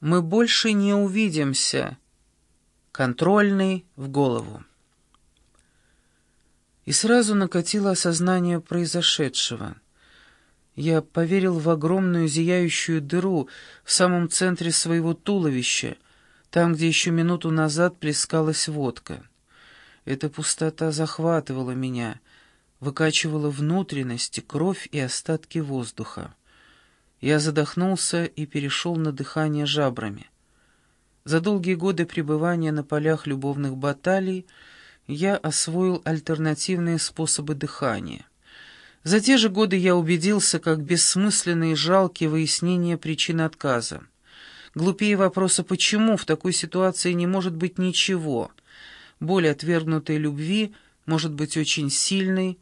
Мы больше не увидимся. Контрольный в голову. И сразу накатило осознание произошедшего. Я поверил в огромную зияющую дыру в самом центре своего туловища, там, где еще минуту назад плескалась водка. Эта пустота захватывала меня, выкачивала внутренности, кровь и остатки воздуха. Я задохнулся и перешел на дыхание жабрами. За долгие годы пребывания на полях любовных баталий я освоил альтернативные способы дыхания. За те же годы я убедился, как бессмысленные и жалкие выяснения причины отказа. Глупее вопроса «почему» в такой ситуации не может быть ничего. Боль отвергнутой любви может быть очень сильной,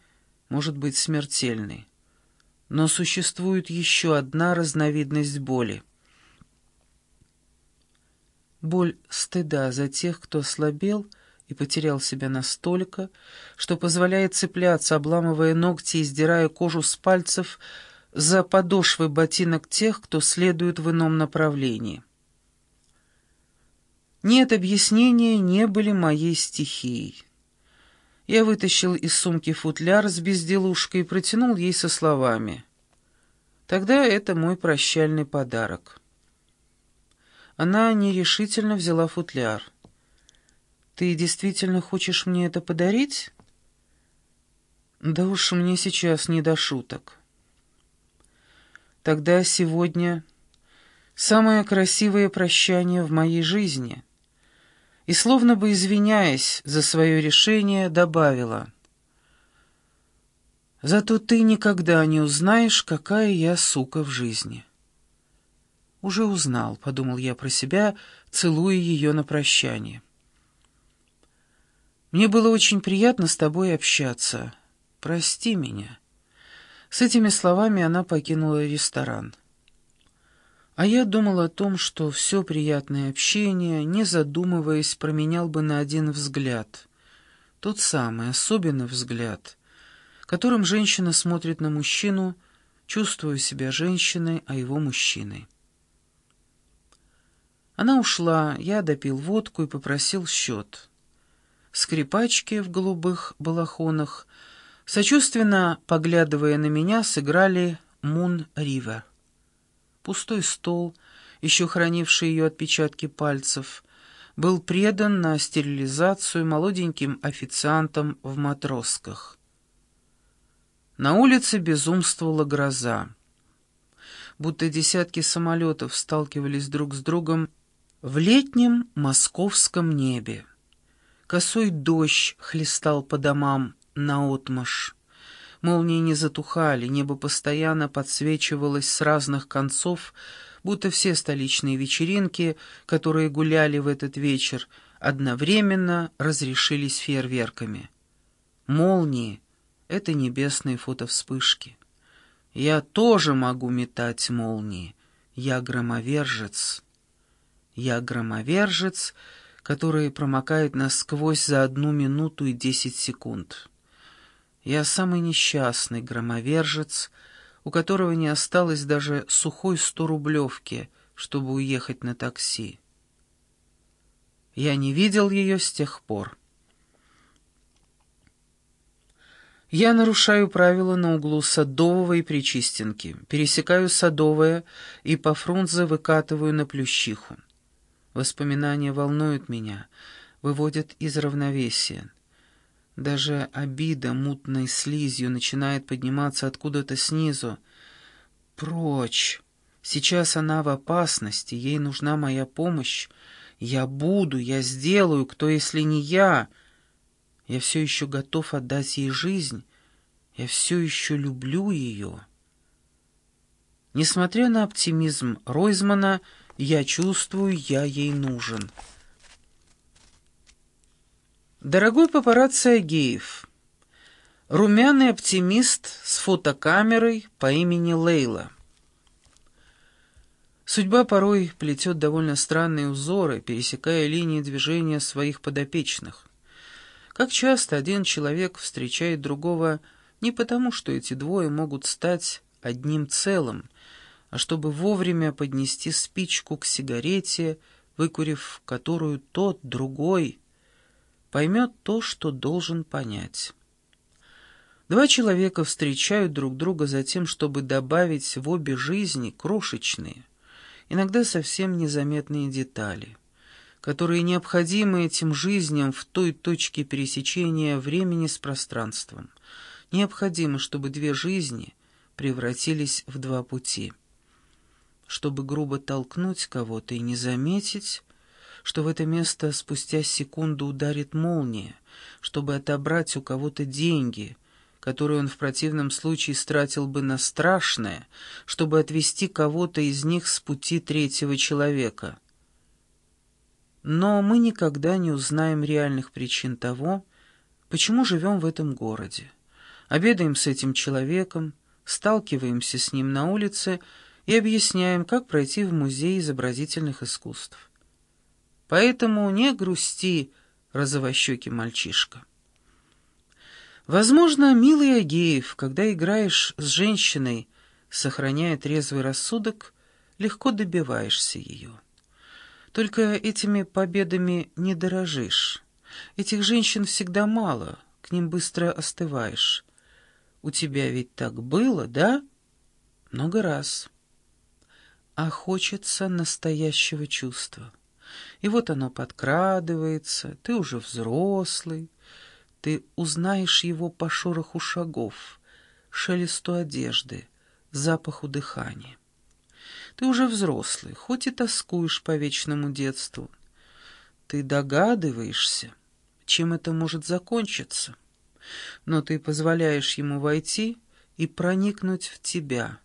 может быть смертельной. Но существует еще одна разновидность боли. Боль стыда за тех, кто ослабел и потерял себя настолько, что позволяет цепляться, обламывая ногти и сдирая кожу с пальцев, за подошвы ботинок тех, кто следует в ином направлении. Нет, объяснения не были моей стихией. Я вытащил из сумки футляр с безделушкой и протянул ей со словами. «Тогда это мой прощальный подарок». Она нерешительно взяла футляр. «Ты действительно хочешь мне это подарить?» «Да уж мне сейчас не до шуток». «Тогда сегодня самое красивое прощание в моей жизни» и, словно бы извиняясь за свое решение, добавила. «Зато ты никогда не узнаешь, какая я сука в жизни». «Уже узнал», — подумал я про себя, целуя ее на прощание. «Мне было очень приятно с тобой общаться. Прости меня». С этими словами она покинула ресторан. А я думал о том, что все приятное общение, не задумываясь, променял бы на один взгляд. Тот самый, особенный взгляд, которым женщина смотрит на мужчину, чувствуя себя женщиной, а его мужчиной. Она ушла, я допил водку и попросил счет. Скрипачки в голубых балахонах, сочувственно поглядывая на меня, сыграли «Мун Ривер». Пустой стол, еще хранивший ее отпечатки пальцев, был предан на стерилизацию молоденьким официантом в матросках. На улице безумствовала гроза. Будто десятки самолетов сталкивались друг с другом в летнем московском небе. Косой дождь хлестал по домам наотмашь. Молнии не затухали, небо постоянно подсвечивалось с разных концов, будто все столичные вечеринки, которые гуляли в этот вечер, одновременно разрешились фейерверками. Молнии — это небесные фотовспышки. Я тоже могу метать молнии. Я громовержец. Я громовержец, который промокает насквозь за одну минуту и десять секунд. Я самый несчастный громовержец, у которого не осталось даже сухой сто-рублевки, чтобы уехать на такси. Я не видел ее с тех пор. Я нарушаю правила на углу Садового и Причистенки, пересекаю Садовое и по Фрунзе выкатываю на Плющиху. Воспоминания волнуют меня, выводят из равновесия. Даже обида мутной слизью начинает подниматься откуда-то снизу. Прочь! Сейчас она в опасности, ей нужна моя помощь. Я буду, я сделаю, кто, если не я? Я все еще готов отдать ей жизнь. Я все еще люблю ее. Несмотря на оптимизм Ройзмана, я чувствую, я ей нужен». Дорогой папарацци Агеев, румяный оптимист с фотокамерой по имени Лейла. Судьба порой плетет довольно странные узоры, пересекая линии движения своих подопечных. Как часто один человек встречает другого не потому, что эти двое могут стать одним целым, а чтобы вовремя поднести спичку к сигарете, выкурив которую тот, другой, поймет то, что должен понять. Два человека встречают друг друга за тем, чтобы добавить в обе жизни крошечные, иногда совсем незаметные детали, которые необходимы этим жизням в той точке пересечения времени с пространством. Необходимо, чтобы две жизни превратились в два пути. Чтобы грубо толкнуть кого-то и не заметить, что в это место спустя секунду ударит молния, чтобы отобрать у кого-то деньги — которую он в противном случае стратил бы на страшное, чтобы отвести кого-то из них с пути третьего человека. Но мы никогда не узнаем реальных причин того, почему живем в этом городе. Обедаем с этим человеком, сталкиваемся с ним на улице и объясняем, как пройти в музей изобразительных искусств. Поэтому не грусти, розовощекий мальчишка. Возможно, милый Агеев, когда играешь с женщиной, сохраняя трезвый рассудок, легко добиваешься ее. Только этими победами не дорожишь. Этих женщин всегда мало, к ним быстро остываешь. У тебя ведь так было, да? Много раз. А хочется настоящего чувства. И вот оно подкрадывается, ты уже взрослый, ты узнаешь его по шороху шагов, шелесту одежды, запаху дыхания. Ты уже взрослый, хоть и тоскуешь по вечному детству. Ты догадываешься, чем это может закончиться, но ты позволяешь ему войти и проникнуть в тебя,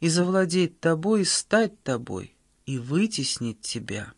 и завладеть тобой, и стать тобой, и вытеснить тебя.